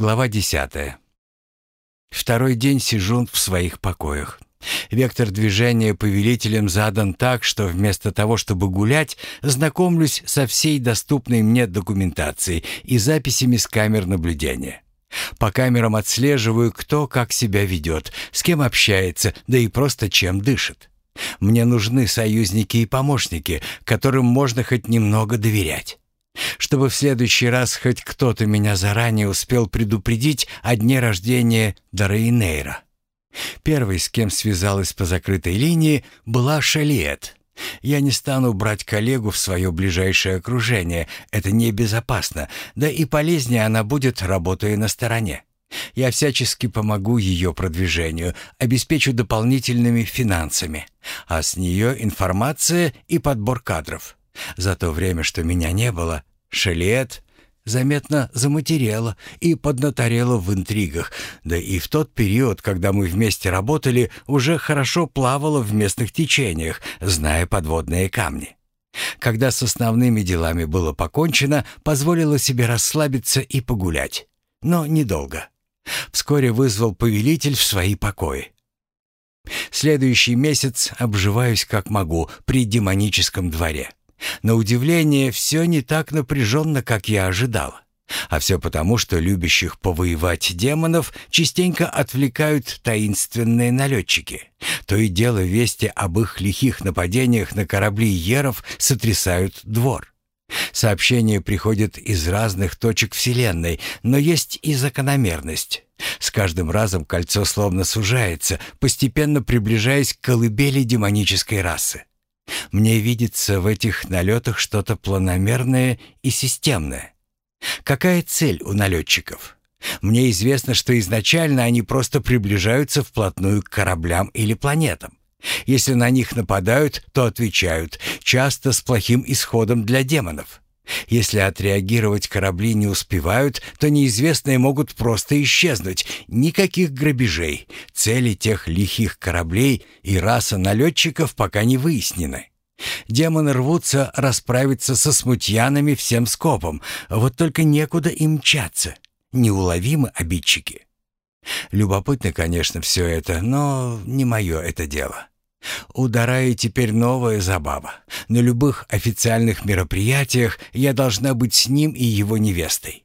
Глава десятая. Второй день сижу в своих покоях. Вектор движения повелителем задан так, что вместо того, чтобы гулять, знакомлюсь со всей доступной мне документацией и записями с камер наблюдения. По камерам отслеживаю, кто как себя ведет, с кем общается, да и просто чем дышит. Мне нужны союзники и помощники, которым можно хоть немного доверять. Чтобы в следующий раз хоть кто-то меня заранее успел предупредить о дне рождения Дарейнейра. Первой, с кем связалась по закрытой линии, была Шалиет. Я не стану брать коллегу в свое ближайшее окружение, это небезопасно, да и полезнее она будет, работая на стороне. Я всячески помогу ее продвижению, обеспечу дополнительными финансами, а с нее информация и подбор кадров. За то время, что меня не было, Шелет заметно заматерела и поднаторела в интригах, да и в тот период, когда мы вместе работали, уже хорошо плавала в местных течениях, зная подводные камни. Когда с основными делами было покончено, позволила себе расслабиться и погулять. Но недолго. Вскоре вызвал повелитель в свои покои. Следующий месяц обживаюсь как могу при демоническом дворе. На удивление, все не так напряженно, как я ожидала. А все потому, что любящих повоевать демонов частенько отвлекают таинственные налетчики. То и дело вести об их лихих нападениях на корабли Еров сотрясают двор. Сообщения приходят из разных точек Вселенной, но есть и закономерность. С каждым разом кольцо словно сужается, постепенно приближаясь к колыбели демонической расы. Мне видится в этих налетах что-то планомерное и системное. Какая цель у налетчиков? Мне известно, что изначально они просто приближаются вплотную к кораблям или планетам. Если на них нападают, то отвечают, часто с плохим исходом для демонов. Если отреагировать корабли не успевают, то неизвестные могут просто исчезнуть. Никаких грабежей. Цели тех лихих кораблей и раса налетчиков пока не выяснены. Демоны рвутся расправиться со смутьянами всем скопом, вот только некуда им мчаться. Неуловимы обидчики. Любопытно, конечно, все это, но не мое это дело. У Дараи теперь новая забава. На любых официальных мероприятиях я должна быть с ним и его невестой.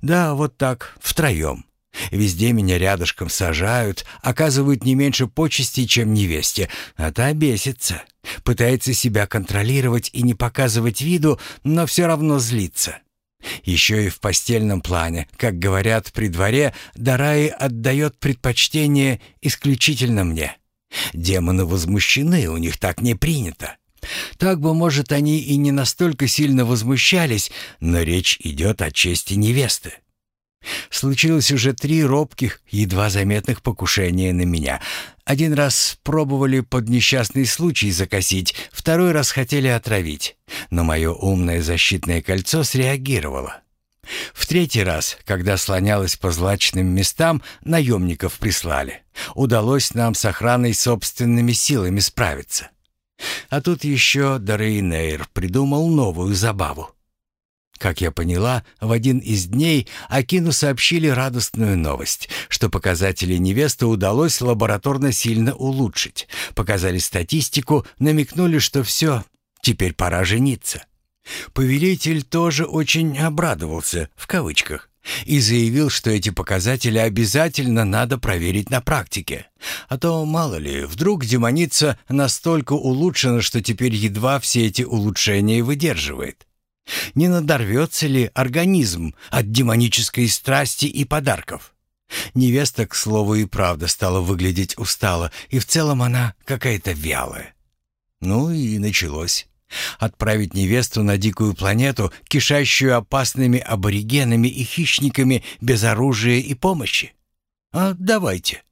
Да, вот так, втроем. Везде меня рядышком сажают, оказывают не меньше почестей, чем невесте, а та бесится. Пытается себя контролировать и не показывать виду, но все равно злится. Еще и в постельном плане, как говорят при дворе, Дараи отдает предпочтение исключительно мне. Демоны возмущены, у них так не принято. Так бы, может, они и не настолько сильно возмущались, но речь идет о чести невесты. Случилось уже три робких, едва заметных покушения на меня. Один раз пробовали под несчастный случай закосить, второй раз хотели отравить. Но мое умное защитное кольцо среагировало. В третий раз, когда слонялась по злачным местам, наемников прислали. Удалось нам с охраной собственными силами справиться. А тут еще Дарейнейр придумал новую забаву. Как я поняла, в один из дней Акину сообщили радостную новость, что показатели невесты удалось лабораторно сильно улучшить. Показали статистику, намекнули, что все, теперь пора жениться. Повелитель тоже очень обрадовался, в кавычках, и заявил, что эти показатели обязательно надо проверить на практике. А то, мало ли, вдруг демоница настолько улучшена, что теперь едва все эти улучшения выдерживает. Не надорвется ли организм от демонической страсти и подарков? Невеста, к слову и правда, стала выглядеть устало, и в целом она какая-то вялая. Ну и началось. Отправить невесту на дикую планету, кишащую опасными аборигенами и хищниками без оружия и помощи? А давайте.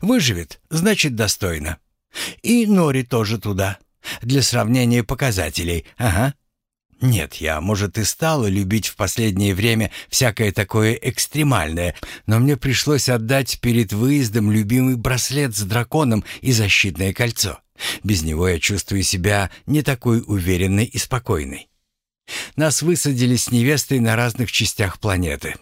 Выживет, значит, достойно. И Нори тоже туда. Для сравнения показателей, ага. Нет, я, может, и стала любить в последнее время всякое такое экстремальное, но мне пришлось отдать перед выездом любимый браслет с драконом и защитное кольцо. Без него я чувствую себя не такой уверенной и спокойной. Нас высадили с невестой на разных частях планеты.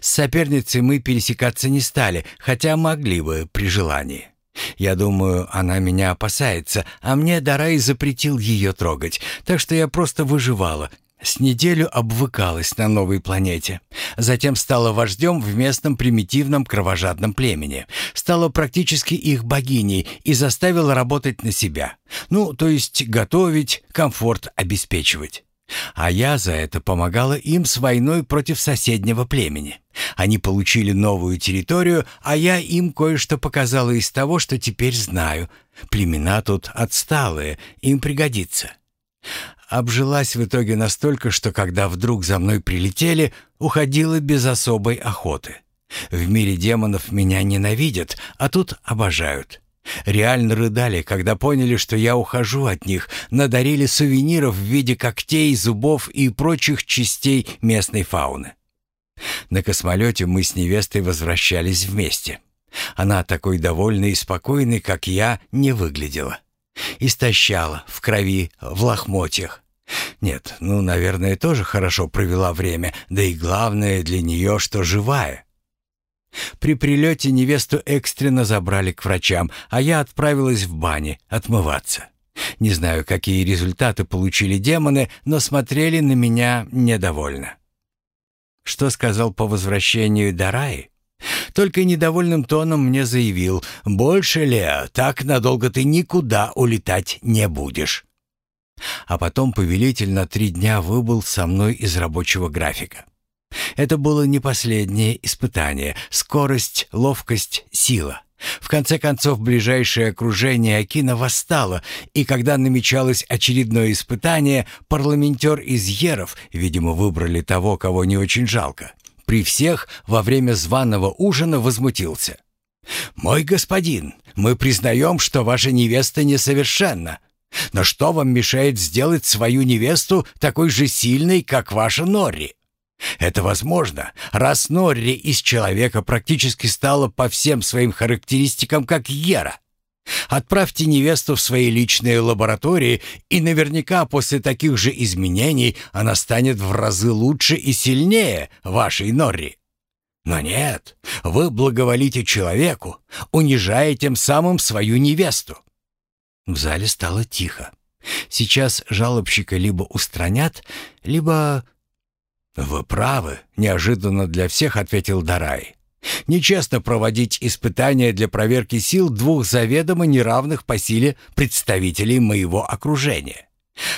С соперницей мы пересекаться не стали, хотя могли бы при желании. Я думаю, она меня опасается, а мне Дарай запретил ее трогать, так что я просто выживала. С неделю обвыкалась на новой планете. Затем стала вождем в местном примитивном кровожадном племени. Стала практически их богиней и заставила работать на себя. Ну, то есть готовить, комфорт обеспечивать. А я за это помогала им с войной против соседнего племени. Они получили новую территорию, а я им кое-что показала из того, что теперь знаю. Племена тут отсталые, им пригодится. Обжилась в итоге настолько, что когда вдруг за мной прилетели, уходила без особой охоты. В мире демонов меня ненавидят, а тут обожают. Реально рыдали, когда поняли, что я ухожу от них, надарили сувениров в виде когтей, зубов и прочих частей местной фауны. На космолете мы с невестой возвращались вместе. Она такой довольной и спокойной, как я, не выглядела. Истощала, в крови, в лохмотьях. Нет, ну, наверное, тоже хорошо провела время, да и главное для нее, что живая. При прилете невесту экстренно забрали к врачам, а я отправилась в бане отмываться. Не знаю, какие результаты получили демоны, но смотрели на меня недовольно. Что сказал по возвращению Дараи? Только недовольным тоном мне заявил, «Больше, Леа, так надолго ты никуда улетать не будешь». А потом повелитель на три дня выбыл со мной из рабочего графика. Это было не последнее испытание. Скорость, ловкость, сила. В конце концов, ближайшее окружение Акина восстало, и когда намечалось очередное испытание, парламентер из Еров, видимо, выбрали того, кого не очень жалко, при всех во время званого ужина возмутился. «Мой господин, мы признаем, что ваша невеста несовершенна. Но что вам мешает сделать свою невесту такой же сильной, как ваша Норри?» Это возможно, раз Норри из человека практически стала по всем своим характеристикам как Ера. Отправьте невесту в свои личные лаборатории, и наверняка после таких же изменений она станет в разы лучше и сильнее вашей Норри. Но нет, вы благоволите человеку, унижая тем самым свою невесту. В зале стало тихо. Сейчас жалобщика либо устранят, либо «Вы правы», — неожиданно для всех ответил Дарай. «Нечестно проводить испытания для проверки сил двух заведомо неравных по силе представителей моего окружения.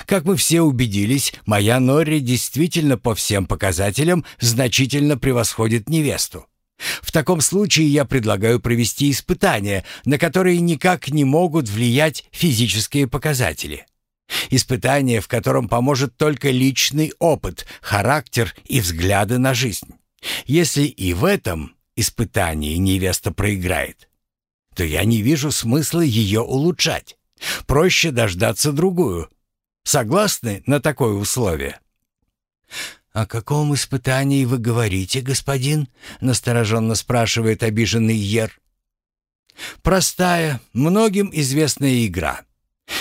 Как мы все убедились, моя Норри действительно по всем показателям значительно превосходит невесту. В таком случае я предлагаю провести испытания, на которые никак не могут влиять физические показатели. Испытание, в котором поможет только личный опыт, характер и взгляды на жизнь. Если и в этом испытании невеста проиграет, то я не вижу смысла ее улучшать. Проще дождаться другую. Согласны на такое условие? «О каком испытании вы говорите, господин?» — настороженно спрашивает обиженный Ер. «Простая, многим известная игра.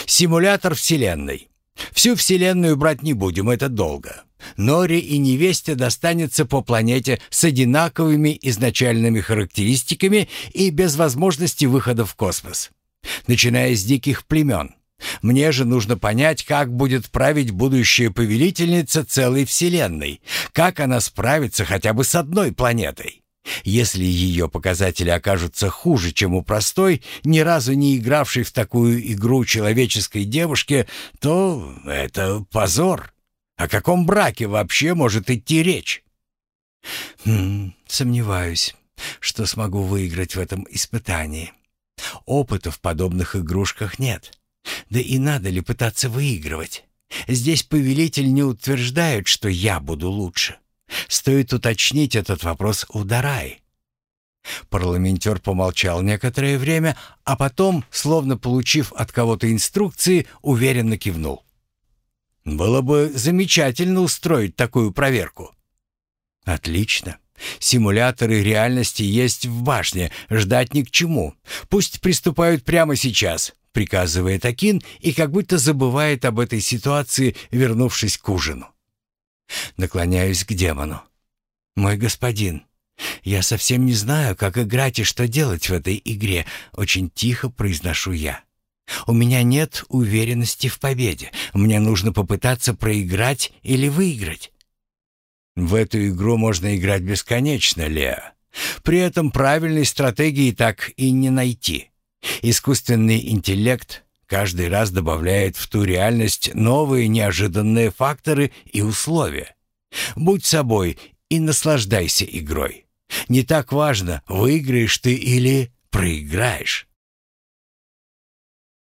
Симулятор Вселенной. Всю Вселенную брать не будем, это долго. Нори и невесте достанется по планете с одинаковыми изначальными характеристиками и без возможности выхода в космос. Начиная с диких племен. Мне же нужно понять, как будет править будущая повелительница целой Вселенной, как она справится хотя бы с одной планетой. Если ее показатели окажутся хуже, чем у простой, ни разу не игравшей в такую игру человеческой девушки, то это позор. О каком браке вообще может идти речь? Хм, сомневаюсь, что смогу выиграть в этом испытании. Опыта в подобных игрушках нет. Да и надо ли пытаться выигрывать? Здесь повелитель не утверждает, что я буду лучше. Стоит уточнить этот вопрос у Дарай. Парламентер помолчал некоторое время, а потом, словно получив от кого-то инструкции, уверенно кивнул. «Было бы замечательно устроить такую проверку». «Отлично. Симуляторы реальности есть в башне, ждать ни к чему. Пусть приступают прямо сейчас», — приказывает Акин и как будто забывает об этой ситуации, вернувшись к ужину. Наклоняюсь к демону. «Мой господин, Я совсем не знаю, как играть и что делать в этой игре, очень тихо произношу я. У меня нет уверенности в победе. Мне нужно попытаться проиграть или выиграть. В эту игру можно играть бесконечно, Леа. При этом правильной стратегии так и не найти. Искусственный интеллект каждый раз добавляет в ту реальность новые неожиданные факторы и условия. Будь собой и наслаждайся игрой. Не так важно, выиграешь ты или проиграешь.